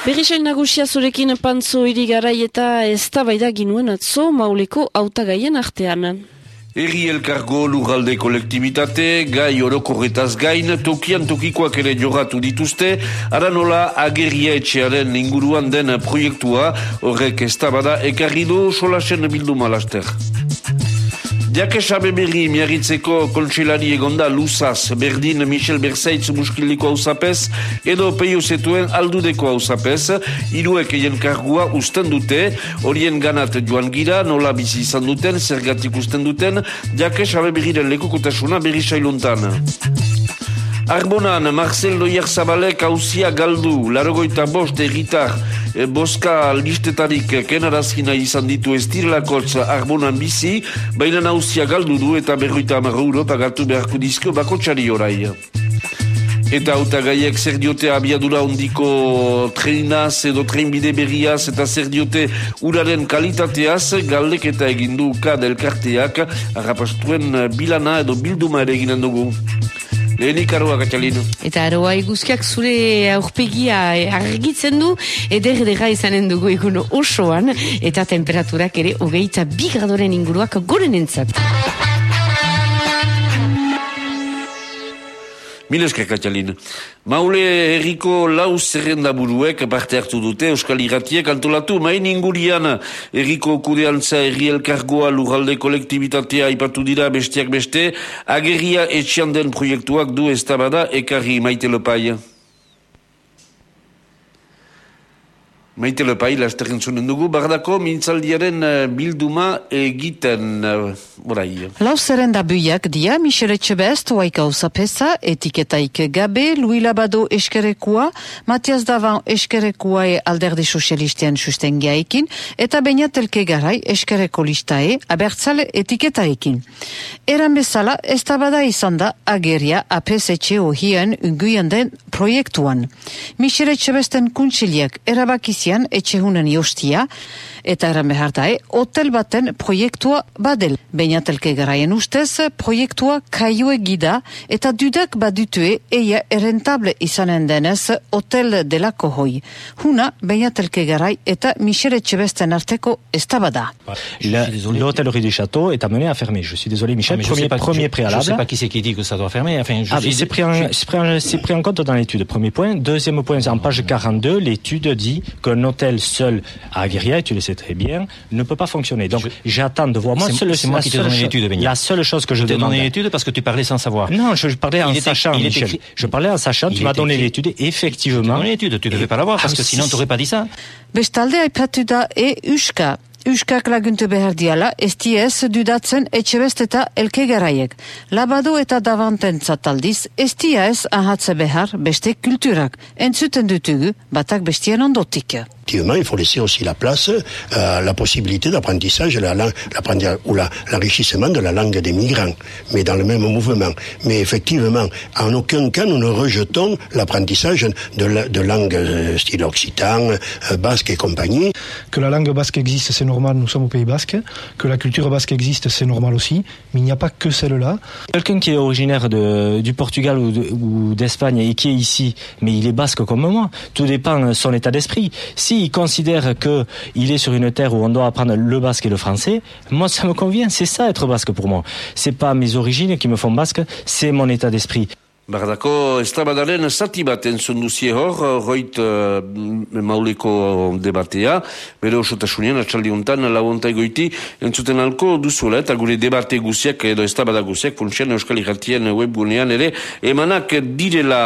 Berrisain nagusia zurekin pantzo irigarai eta ez da ginuen atzo mauleko autagaien artean. Erri elkargo lurralde kolektibitate, gai orokorretaz gain, tokian tokikoak ere jogatu dituzte, aranola agerria etxearen inguruan den proiektua, horrek ez da ekarri du solasen bildu malaster. Diake sabe berri miarritzeko kontselari egonda Luzaz, Berdin, Michel Berzaitz muskiliko hausapez, edo peio zetuen aldudeko hausapez, iruek eien kargua usten dute, horien ganat joan gira, nola bizi izan duten, zergatik usten duten, diake sabe berriren lekukotasuna berri sailuntan. Arbonan, Marcel Loier Zabalek hausia galdu, larogoita bost erritar, e, boska listetarik kenarazkina izan ditu ez direlakotz Arbonan bizi, baina hausia galdu du eta berroita amarro euro pagatu beharko dizko bako txari orai. Eta auta gaiek zer diote abiadura ondiko treinaz edo treinbide berriaz eta zer diote uraren kalitateaz galdek eta egindu kad elkarteak harrapastuen bilana edo bilduma ere eginen dugu. Lehenik arroa gatxalino. Eta arroa iguzkiak zure aurpegia argitzen du, eder edera izanen dugu egun osoan, eta temperaturak ere hogeita bi gradoren inguruak goren entzat. Mileske Katalin. Maule herriko lau zerrenda buruek parte hartu dute Euskal Iratiek antolatu main ingurian herriko kudeantza herri elkargoa lurralde kolektibitatea ipatu dira besteak beste agerria etxian den proiektuak du ez ekarri maite lopai. Maite lepai, lasterren zunen dugu, bardako mintzaldiaren uh, bilduma egiten uh, orai. Lau zerrenda buiak dia, Michele Txebest, Waika Usapesa, etiketaik gabe, Louis Labado eskerekua, Matias Davan eskerekua e alderdi sozialistean sustengiaikin, eta Beñatelke garai eskereko listae abertzale etiketaekin. Eran bezala, ez tabada izan da ageria APS-etxe ohien unguian den proiektuan. Michele Txebesten kuntsiliak erabakizia Galizian etxehunen jostia, eta eran behar da, hotel baten proiektua badel. Beñatelke garaien ustez, proiektua kaio egida, eta dudak badutue eia errentable izanen denez hotel delako hoi. Huna, Beñatelke garai eta Michel Etxebesten arteko ez tabada. L'hôtellerie du château est amené à fermer. Je suis désolé, Michel, ah, premier, pas, premier je, préalable. Je sais pas qui c'est qui dit que ça doit fermer. Enfin, je ah, c'est pris, pris, pris, en compte dans l'étude. Premier point. Deuxième point, en page 42, l'étude dit qu'un hôtel seul à Aguirre, tu le sais très bien, ne peut pas fonctionner. Donc j'attends de voir. Moi, c'est moi qui t'ai donné l'étude, La seule chose que je demande. donné l'étude parce que tu parlais sans savoir. Non, je, parlais en sachant, Michel. Je parlais en sachant, tu m'as donné l'étude, effectivement. Tu m'as donné l'étude, tu ne devais pas l'avoir parce que sinon tu n'aurais pas dit ça. Euskak laguntu behar diala, ez diez dudatzen etxebest eta elke garaiek. Labado eta davanten zataldiz, ez diez ahatze behar beste kulturak. Entzuten dutugu, batak bestien ondotik. Effectivement, il faut laisser aussi la place à euh, la possibilité d'apprentissage la ou l'enrichissement de la langue des migrants, mais dans le même mouvement. Mais effectivement, en aucun cas nous ne rejetons l'apprentissage de, la, de langue euh, style occitan, euh, basque et compagnie. Que la langue basque existe, c'est normal, nous sommes au Pays Basque. Que la culture basque existe, c'est normal aussi, mais il n'y a pas que celle-là. Quelqu'un qui est originaire du Portugal ou d'Espagne et qui est ici, mais il est basque comme moi, tout dépend de son état d'esprit. Si il considère que il est sur une terre où on doit apprendre le basque et le français, moi ça me convient, c'est ça être basque pour moi. C'est pas mes origines qui me font basque, c'est mon état d'esprit. Bardako, ez da badaren zati bat entzun duzie hor, roit uh, mauleko debatea, bere osotasunean, atxaldi honetan, labontai goiti, entzuten alko duzuela, eta gure debate guziak, edo ez da bada guziak, funtsian Euskal Iratien webgunean ere, emanak direla.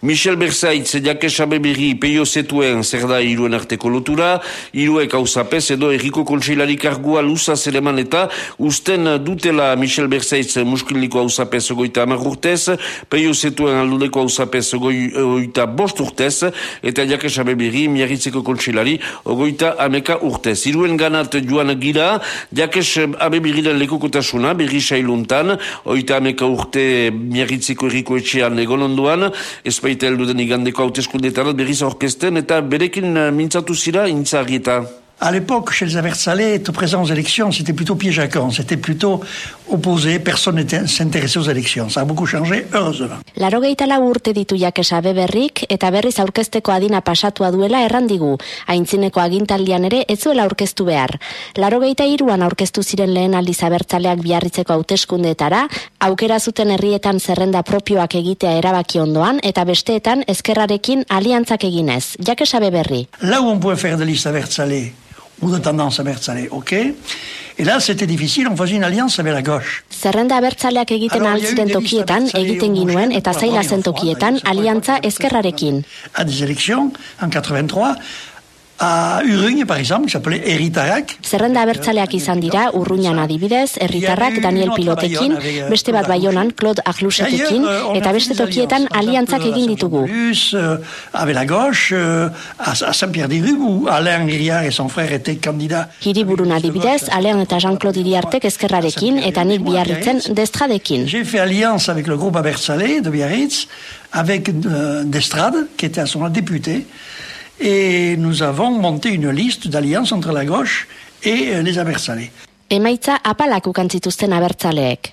Michel Berzaitz, jake sabe berri, peio zetuen, zer da iruen arteko lotura, iruek hausapez, edo erriko kontseilari kargua luza zereman eta, usten dutela Michel Berzaitz muskiliko hausapez goita amarrurtez, peio zetuen aldudeko hau zapez ogoita bost urtez, eta jakes abebiri miarritzeko kontsilari ogoita ameka urtez. Iruen ganat joan gira, jakes abebiriren lekukotasuna, berri sailuntan, oita ameka urte miarritzeko erriko etxean egon onduan, ez baita elduden igandeko hauteskundetarat berriz orkesten, eta berekin mintzatu zira, intzarrieta. À l'époque, chez les Aversalais, être présent aux élections, c'était plutôt piège à con. C'était plutôt opposé. Personne n'était s'intéressait aux élections. Ça a beaucoup changé, heureusement. Larogeita lau urte ditu jakesa beberrik eta berriz aurkezteko adina pasatua duela errandigu. Aintzineko agintaldian ere ez zuela aurkeztu behar. Larogeita iruan aurkeztu ziren lehen aldiz abertzaleak biarritzeko hauteskundeetara, aukera zuten herrietan zerrenda propioak egitea erabaki ondoan eta besteetan ezkerrarekin aliantzak eginez. Jakesa beberri. Là où on pouvait faire de liste Aversalais, ou de tendance Aversalais, ok. Et là, c'était difficile, on faisait une alliance avec la gauche. Zerrenda abertzaleak egiten tokietan, egiten abertzale ginuen eta zaila zen tokietan, aliantza ezkerrarekin. À des élections, en 83, à Urugne, par exemple, qui s'appelait Eritarac. Zerrenda abertzaleak izan dira, urruñan adibidez, herritarrak Daniel Pilotekin, beste bat baionan Claude Aglusetekin, D'ailleurs, euh, a eta beste tokietan aliantzak egin ditugu. Euh, avec la gauche, euh, à, Saint-Pierre-des-Rubes, où Alain Iriart et son frère étaient candidats. Hiriburun adibidez, Alean eta Jean-Claude Iriartek ezkerrarekin eta nik biarritzen destradekin. J'ai fait alliance avec le groupe Abertzale de Biarritz, avec euh, Destrade, qui était à son député, et nous avons monté une liste d'alliance entre la gauche et euh, les Abertzale. Emaitza apalak ukan zituzten abertzaleek?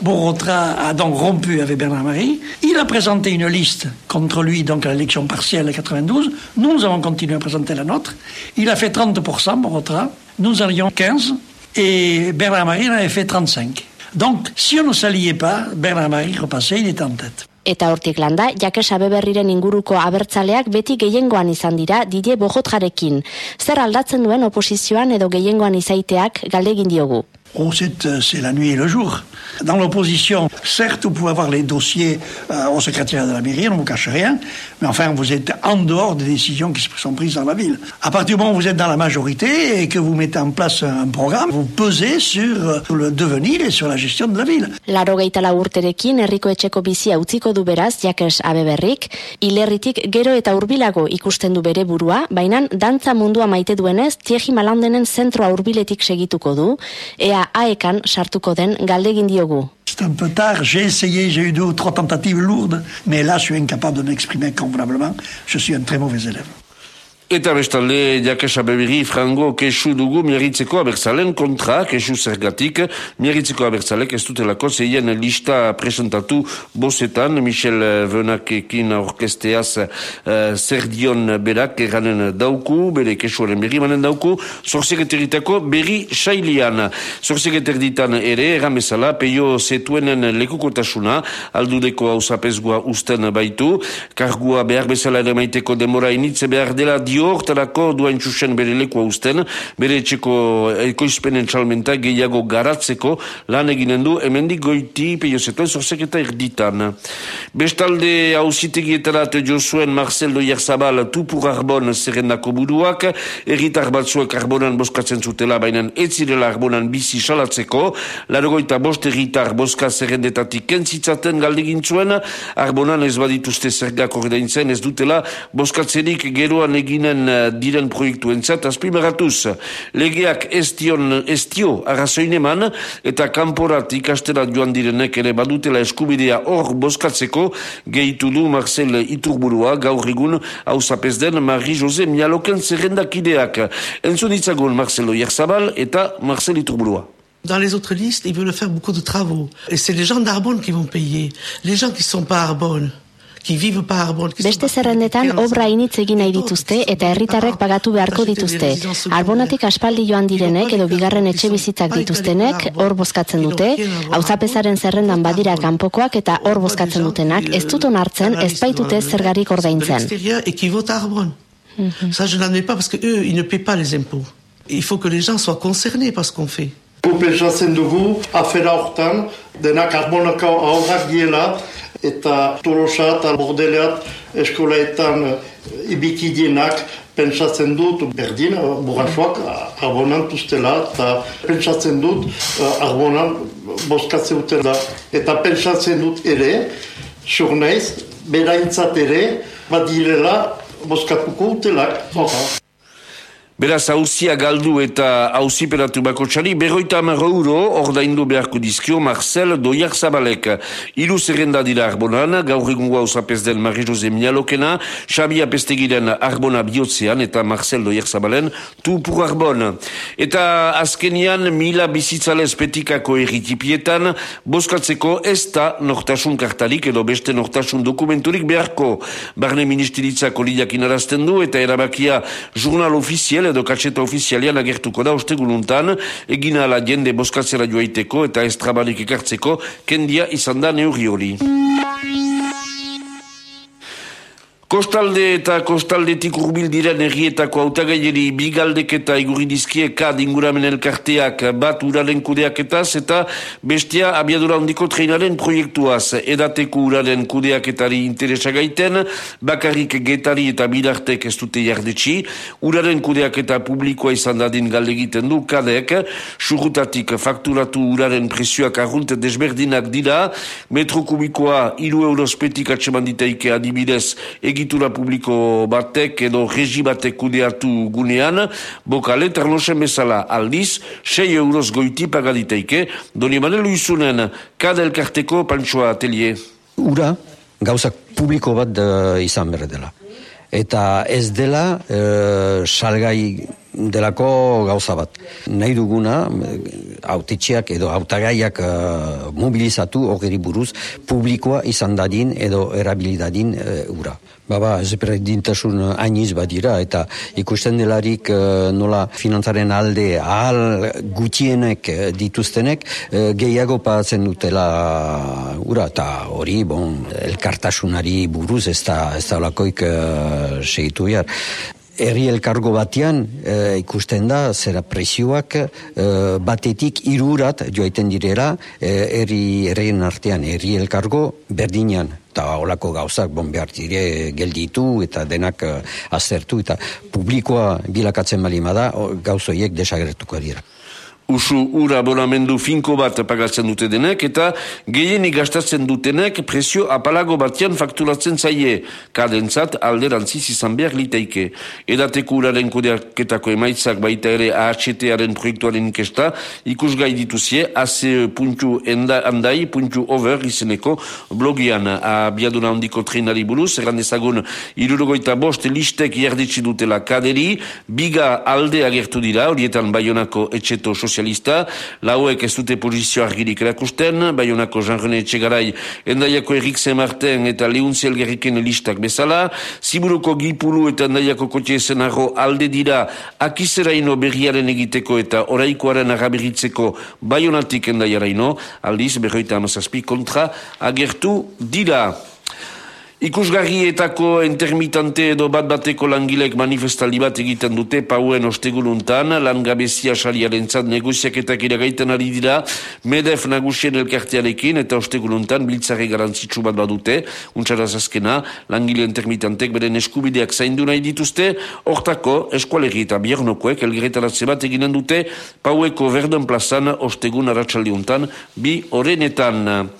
Borotra a donc rompu avec Bernard Marie. Il a présenté une liste contre lui, donc à l'élection partielle de 92. Nous avons continué à présenter la nôtre. Il a fait 30%, Borotra. Nous avions 15. Et Bernard Marie en avait fait 35. Donc, si on ne s'alliait pas, Bernard Marie repassait, il était en tête. Eta hortik landa, jakesa beberriren inguruko abertzaleak beti gehiengoan izan dira Didier Bojotjarekin. Zer aldatzen duen oposizioan edo gehiengoan izaiteak galdegin diogu. Oh, c'est euh, c'est la nuit et le jour. Dans l'opposition, certes, vous pouvez avoir les dossiers euh, au secrétaire de la mairie, on ne vous cache rien, mais enfin, vous êtes en dehors des décisions qui sont prises dans la ville. À partir du moment où vous êtes dans la majorité et que vous mettez en place un programme, vous pesez sur euh, le devenir et sur la gestion de la ville. Larogeita lau urterekin herriko etxeko bizia utziko du beraz jakes abeberrik, hilerritik gero eta hurbilago ikusten du bere burua, baina dantza mundua maite duenez, Thierry Malandenen zentroa hurbiletik segituko du, ea aekan sartuko den galdegin. C'est un peu tard, j'ai essayé, j'ai eu deux ou trois tentatives lourdes, mais là, je suis incapable de m'exprimer convenablement. Je suis un très mauvais élève. Eta bestalde, jakesa bebiri, frango, kesu dugu miarritzeko abertzalen kontra, kesu zergatik, miarritzeko abertzalek ez dutelako zeien lista presentatu bosetan, Michel Venakekin orkesteaz uh, zer dion berak eranen dauku, bere kesuaren berri manen dauku, zorzegeteritako berri sailian. Zorzegeteritan ere, eramezala, peio zetuenen lekukotasuna, aldudeko hausapezgoa usten baitu, kargua behar bezala ere maiteko demora initze behar dela dio hortarako duen txusen bere lekua usten, bere etxeko ekoizpenen txalmenta gehiago garatzeko lan eginen du, hemendik goiti peio zetuen zorzek eta erditan. Bestalde hausitegietarat jo zuen Marcel Doiarzabal tupur arbon zerrendako buruak, erritar batzuek arbonan boskatzen zutela, baina ez zirela arbonan bizi salatzeko, larogoita bost erritar boska zerrendetatik kentzitzaten galdegin zuen, arbonan ez badituzte zergak ordaintzen ez dutela boskatzerik geroan eginen eh, diren proiektuentzat azpimaratuz. Legeak ez dion ez dio arrazoineman eta kanporat ikastera joan direnek ere badutela eskubidea hor boskatzeko gehitu du Marcel Iturburua gaur egun hau den Marie-José Mialoken zerrendakideak. Entzun ditzagun Marcelo Yerzabal eta Marcel Iturburua. Dans les autres listes, ils veulent faire beaucoup de travaux. Et c'est les gens d'Arbonne qui vont payer. Les gens qui sont pas Arbonne, Beste zerrendetan obra initz egin nahi dituzte eta herritarrek pagatu beharko dituzte. Arbonatik aspaldi joan direnek edo bigarren etxe bizitzak dituztenek hor bozkatzen dute, hauzapezaren zerrendan badira kanpokoak eta hor bozkatzen dutenak ez dut onartzen ez baitute zergarik ordaintzen. Arbonne. Ça, je n'en ai pas parce que eux, ils ne paient pas les impôts. Il faut que les gens soient concernés par ce qu'on fait. Gu pentsatzen dugu afera hortan, denak arbonako aurrak diela, eta tolosa eta bordeleat eskolaetan eh, ibikidienak pentsatzen dut berdin, burrasoak abonantuztela, eta pentsatzen dut arbonan boskatzen dutela. Eta pentsatzen dut ere, surneiz, beraintzat ere, badirela boskatuko utelak. Beraz, hauzia galdu eta hauziperatu bako txari, berroita amarro euro ordaindu beharko dizkio Marcel Doiak Zabalek. Iru zerrenda dira arbonan, gaur egun guau zapez den Marie-Jose Mialokena, Xabi Apestegiren arbona bihotzean eta Marcel Doiak Zabalen tu pur arbon. Eta azkenian mila bizitzale espetikako erritipietan, boskatzeko ez da nortasun kartalik edo beste nortasun dokumenturik beharko. Barne ministeritzako lidiak inarazten du eta erabakia jurnal ofiziel edo katxeta ofizialian agertuko da osteguluntan, egina ala jende boskatzera joaiteko eta estrabarik ekartzeko, kendia izan da neurri hori. Kostalde eta kostaldetik urbil diren errietako autagaieri bigaldek eta iguridizkie kad inguramen elkarteak bat uraren kudeaketaz eta bestia abiadura ondiko treinaren proiektuaz. Edateko uraren kudeaketari interesa gaiten, bakarrik getari eta bilartek ez dute jardetxi, uraren kudeaketa publikoa izan dadin galde egiten du kadek, surrutatik fakturatu uraren presioak arrunt desberdinak dira, metro kubikoa iru eurospetik atseman ditaike adibidez egitura publiko batek edo regi batek kudeatu gunean, bokale ternosen bezala aldiz, 6 euroz goiti pagaditeike, doni manelu izunen, kadel karteko pantsoa atelier. Ura, gauzak publiko bat uh, izan berre dela. Eta ez dela uh, salgai delako gauza bat. Nahi duguna, autetxeak edo autagaiak uh, mobilizatu hori buruz publikoa izan dadin edo erabilidadin uh, ura. Baba, ez dintasun hainiz badira eta ikusten delarik uh, nola finantzaren alde ahal gutienek dituztenek uh, gehiago patzen dutela ura eta hori, bon, elkartasunari buruz ez da, ez da lakoik uh, segitu behar herri elkargo batean e, ikusten da zera presioak e, batetik irurat joaiten direla e, herri herrien artean herri elkargo berdinean. Eta olako gauzak bon behar dire gelditu eta denak azertu eta publikoa bilakatzen balima da gauzoiek desagertuko dira usu ura abonamendu finko bat pagatzen dute denek eta gehienik gastatzen dutenek presio apalago batian fakturatzen zaie. Kadentzat alderantziz izan behar liteike. Edateko uraren kodeaketako emaitzak baita ere AHT-aren proiektuaren inkesta ikusgai dituzie ace.andai.over izeneko blogian. Abiaduna ondiko trenari buruz, errandezagun irurogoita bost listek jarditsi dutela kaderi, biga alde agertu dira, horietan baionako etxeto sozial sozialista, lauek ez dute pozizio argirik erakusten, baionako Jean-René Etxegarai, endaiako Erik Zemarten eta Leunziel Gerriken listak bezala, ziburuko Gipulu eta endaiako kotxe esenarro alde dira akizeraino berriaren egiteko eta oraikoaren araberitzeko baionatik endaiaraino, aldiz berroita amazazpi kontra agertu dira. Ikusgarrietako intermitante edo bat bateko langilek manifestaldi bat egiten dute pauen osteguluntan, langabezia saliaren zat negoziaketak iragaiten ari dira, medef nagusien elkartearekin eta osteguluntan biltzare garantzitsu bat badute, untsaraz azkena, langile intermitantek beren eskubideak zaindu nahi dituzte, hortako eskualerri eta biernokoek elgeretaratze bat eginen dute paueko verden plazan ostegun aratsaldiuntan bi orenetan.